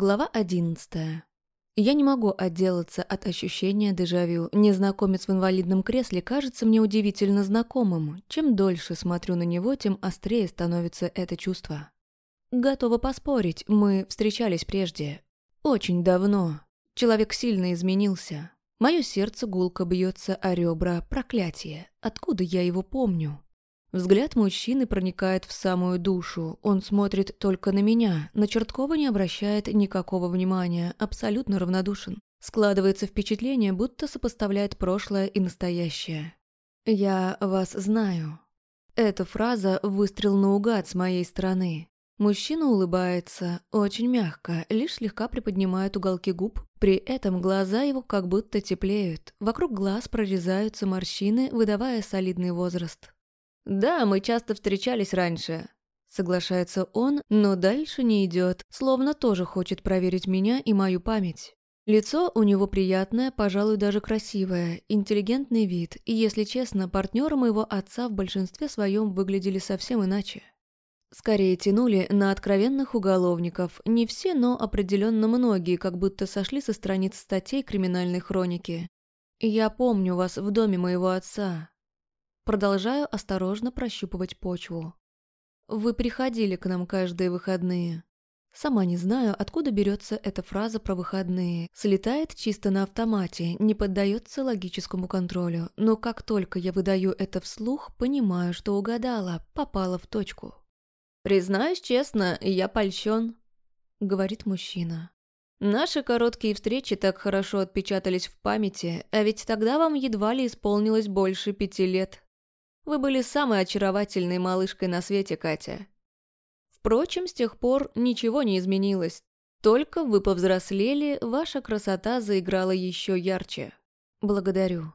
Глава одиннадцатая. Я не могу отделаться от ощущения дежавю. Незнакомец в инвалидном кресле кажется мне удивительно знакомым. Чем дольше смотрю на него, тем острее становится это чувство. Готова поспорить, мы встречались прежде. Очень давно. Человек сильно изменился. Мое сердце гулко бьется о ребра. Проклятие. Откуда я его помню? Взгляд мужчины проникает в самую душу. Он смотрит только на меня. На Черткова не обращает никакого внимания, абсолютно равнодушен. Складывается впечатление, будто сопоставляет прошлое и настоящее. «Я вас знаю». Эта фраза – выстрел наугад с моей стороны. Мужчина улыбается, очень мягко, лишь слегка приподнимает уголки губ. При этом глаза его как будто теплеют. Вокруг глаз прорезаются морщины, выдавая солидный возраст. «Да, мы часто встречались раньше», — соглашается он, но дальше не идет, словно тоже хочет проверить меня и мою память. Лицо у него приятное, пожалуй, даже красивое, интеллигентный вид, и, если честно, партнеры моего отца в большинстве своем выглядели совсем иначе. Скорее тянули на откровенных уголовников, не все, но определенно многие, как будто сошли со страниц статей криминальной хроники. «Я помню вас в доме моего отца», Продолжаю осторожно прощупывать почву. Вы приходили к нам каждые выходные. Сама не знаю, откуда берется эта фраза про выходные. Слетает чисто на автомате, не поддается логическому контролю. Но как только я выдаю это вслух, понимаю, что угадала, попала в точку. «Признаюсь честно, я польщен», — говорит мужчина. «Наши короткие встречи так хорошо отпечатались в памяти, а ведь тогда вам едва ли исполнилось больше пяти лет». Вы были самой очаровательной малышкой на свете, Катя. Впрочем, с тех пор ничего не изменилось. Только вы повзрослели, ваша красота заиграла еще ярче. Благодарю.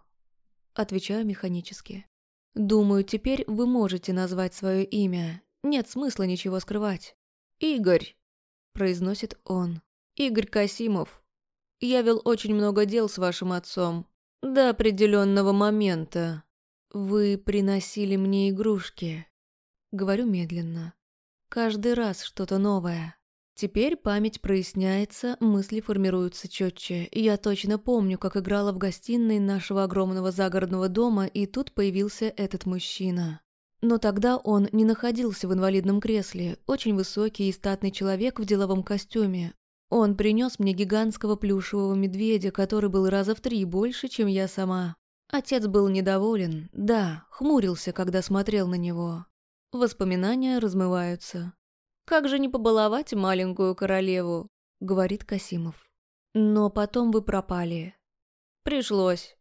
Отвечаю механически. Думаю, теперь вы можете назвать свое имя. Нет смысла ничего скрывать. Игорь, произносит он. Игорь Касимов. Я вел очень много дел с вашим отцом. До определенного момента. «Вы приносили мне игрушки», — говорю медленно. «Каждый раз что-то новое. Теперь память проясняется, мысли формируются четче. Я точно помню, как играла в гостиной нашего огромного загородного дома, и тут появился этот мужчина. Но тогда он не находился в инвалидном кресле, очень высокий и статный человек в деловом костюме. Он принес мне гигантского плюшевого медведя, который был раза в три больше, чем я сама. Отец был недоволен, да, хмурился, когда смотрел на него. Воспоминания размываются. «Как же не побаловать маленькую королеву?» — говорит Касимов. «Но потом вы пропали». «Пришлось».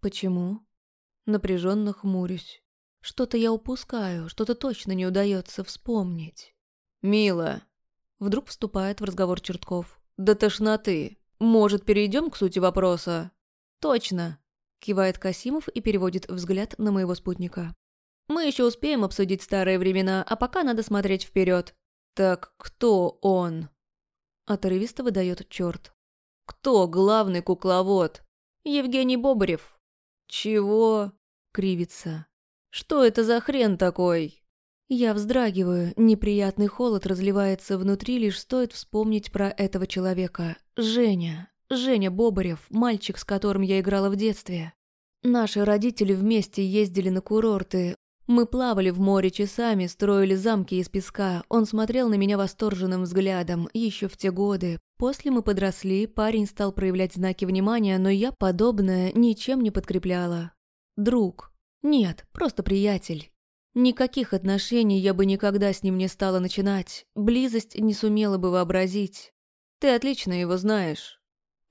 «Почему?» Напряженно хмурюсь. Что-то я упускаю, что-то точно не удается вспомнить. «Мила!» Вдруг вступает в разговор Чертков. «Да тошноты! Может, перейдем к сути вопроса?» «Точно!» Кивает Касимов и переводит взгляд на моего спутника. «Мы еще успеем обсудить старые времена, а пока надо смотреть вперед. Так кто он?» Отрывисто выдает черт. «Кто главный кукловод?» «Евгений Бобарев». «Чего?» — кривится. «Что это за хрен такой?» Я вздрагиваю, неприятный холод разливается внутри, лишь стоит вспомнить про этого человека. Женя. Женя Бобарев, мальчик, с которым я играла в детстве. Наши родители вместе ездили на курорты. Мы плавали в море часами, строили замки из песка. Он смотрел на меня восторженным взглядом, еще в те годы. После мы подросли, парень стал проявлять знаки внимания, но я подобное ничем не подкрепляла. Друг. Нет, просто приятель. Никаких отношений я бы никогда с ним не стала начинать. Близость не сумела бы вообразить. Ты отлично его знаешь.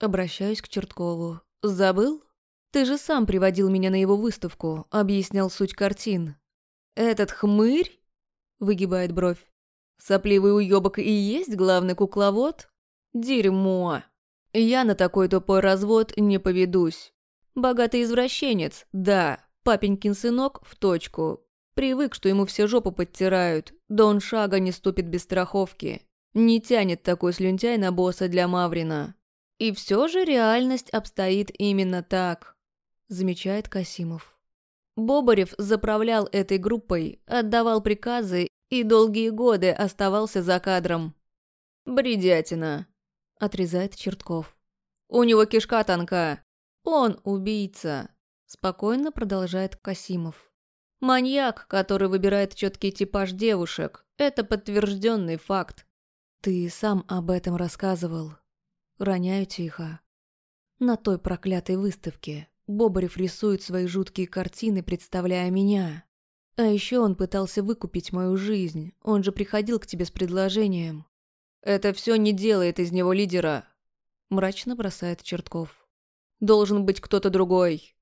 Обращаюсь к Черткову. «Забыл? Ты же сам приводил меня на его выставку, объяснял суть картин». «Этот хмырь?» — выгибает бровь. «Сопливый уёбок и есть главный кукловод? Дерьмо! Я на такой тупой развод не поведусь. Богатый извращенец, да, папенькин сынок в точку. Привык, что ему все жопу подтирают, да он шага не ступит без страховки. Не тянет такой слюнтяй на босса для Маврина. И все же реальность обстоит именно так, замечает Касимов. Бобарев заправлял этой группой, отдавал приказы и долгие годы оставался за кадром. Бредятина. – отрезает Чертков. «У него кишка тонка. Он убийца», – спокойно продолжает Касимов. «Маньяк, который выбирает четкий типаж девушек. Это подтвержденный факт». «Ты сам об этом рассказывал». Роняю тихо. На той проклятой выставке Бобарев рисует свои жуткие картины, представляя меня. А еще он пытался выкупить мою жизнь. Он же приходил к тебе с предложением. «Это все не делает из него лидера», – мрачно бросает Чертков. «Должен быть кто-то другой».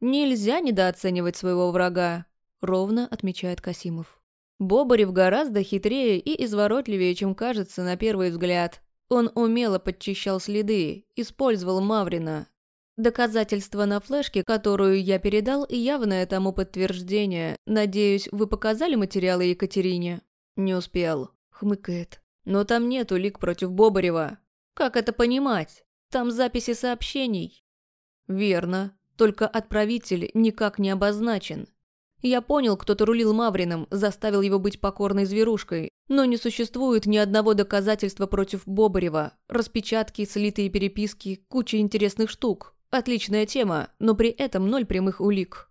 «Нельзя недооценивать своего врага», – ровно отмечает Касимов. Бобарев гораздо хитрее и изворотливее, чем кажется на первый взгляд. Он умело подчищал следы, использовал Маврина. Доказательства на флешке, которую я передал, явное тому подтверждение. Надеюсь, вы показали материалы Екатерине? Не успел. Хмыкает. Но там нет улик против Бобарева. Как это понимать? Там записи сообщений. Верно. Только отправитель никак не обозначен. Я понял, кто-то рулил Мавриным, заставил его быть покорной зверушкой, но не существует ни одного доказательства против Бобарева. Распечатки, слитые переписки, куча интересных штук. Отличная тема, но при этом ноль прямых улик.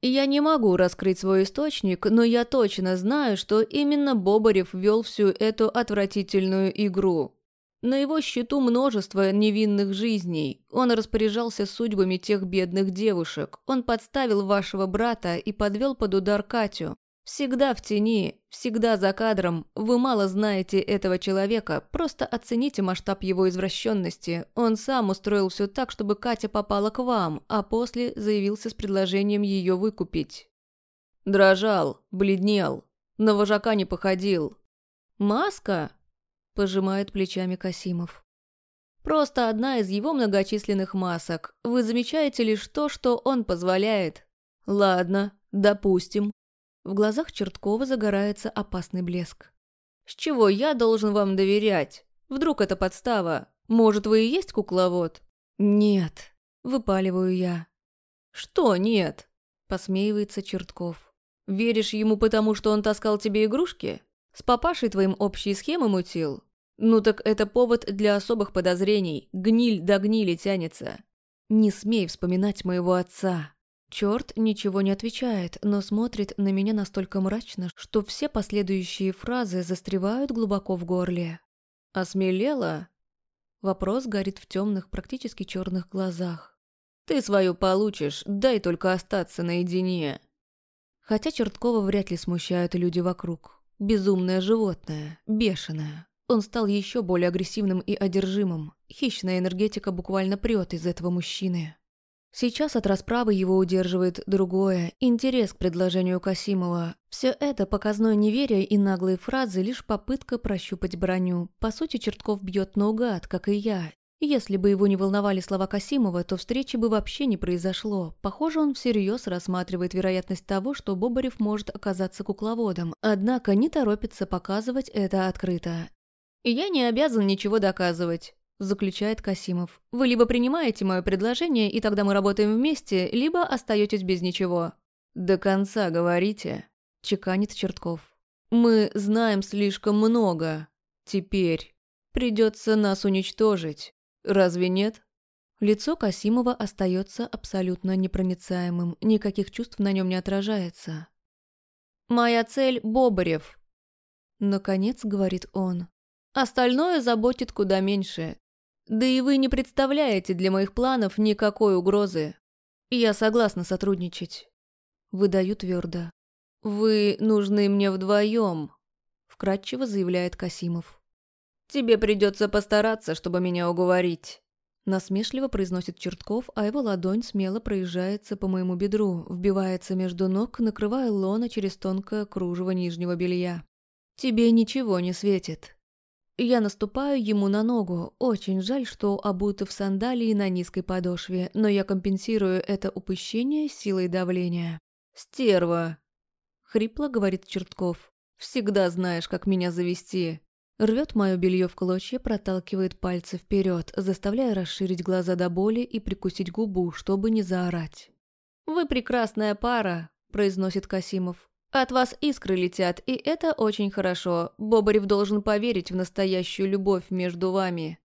Я не могу раскрыть свой источник, но я точно знаю, что именно Бобарев вел всю эту отвратительную игру. На его счету множество невинных жизней. Он распоряжался судьбами тех бедных девушек. Он подставил вашего брата и подвел под удар Катю. Всегда в тени, всегда за кадром. Вы мало знаете этого человека, просто оцените масштаб его извращенности. Он сам устроил все так, чтобы Катя попала к вам, а после заявился с предложением ее выкупить. Дрожал, бледнел, на вожака не походил. «Маска?» – пожимает плечами Касимов. «Просто одна из его многочисленных масок. Вы замечаете лишь то, что он позволяет. Ладно, допустим. В глазах Черткова загорается опасный блеск. «С чего я должен вам доверять? Вдруг это подстава? Может, вы и есть кукловод?» «Нет», — выпаливаю я. «Что нет?» — посмеивается Чертков. «Веришь ему потому, что он таскал тебе игрушки? С папашей твоим общие схемы мутил? Ну так это повод для особых подозрений. Гниль до гнили тянется. Не смей вспоминать моего отца. Черт ничего не отвечает, но смотрит на меня настолько мрачно, что все последующие фразы застревают глубоко в горле. «Осмелела?» Вопрос горит в темных, практически черных глазах. «Ты свою получишь, дай только остаться наедине». Хотя Черткова вряд ли смущают люди вокруг. Безумное животное, бешеное. Он стал еще более агрессивным и одержимым. Хищная энергетика буквально прет из этого мужчины. Сейчас от расправы его удерживает другое – интерес к предложению Касимова. Все это показное неверие и наглые фразы – лишь попытка прощупать броню. По сути, Чертков бьет наугад, как и я. Если бы его не волновали слова Касимова, то встречи бы вообще не произошло. Похоже, он всерьез рассматривает вероятность того, что Бобарев может оказаться кукловодом. Однако не торопится показывать это открыто. И я не обязан ничего доказывать заключает Касимов. «Вы либо принимаете мое предложение, и тогда мы работаем вместе, либо остаетесь без ничего». «До конца говорите», – чеканит Чертков. «Мы знаем слишком много. Теперь придется нас уничтожить. Разве нет?» Лицо Касимова остается абсолютно непроницаемым, никаких чувств на нем не отражается. «Моя цель – Бобарев», – наконец говорит он. «Остальное заботит куда меньше. Да и вы не представляете для моих планов никакой угрозы. Я согласна сотрудничать. Выдаю твердо. Вы нужны мне вдвоем, вкратчиво заявляет Касимов. Тебе придется постараться, чтобы меня уговорить. Насмешливо произносит Чертков, а его ладонь смело проезжается по моему бедру, вбивается между ног, накрывая лона через тонкое кружево нижнего белья. «Тебе ничего не светит. Я наступаю ему на ногу. Очень жаль, что обуты в сандалии на низкой подошве, но я компенсирую это упущение силой давления. «Стерва!» — хрипло говорит Чертков. «Всегда знаешь, как меня завести». Рвет мое белье в клочья, проталкивает пальцы вперед, заставляя расширить глаза до боли и прикусить губу, чтобы не заорать. «Вы прекрасная пара», — произносит Касимов. От вас искры летят, и это очень хорошо. Бобарев должен поверить в настоящую любовь между вами.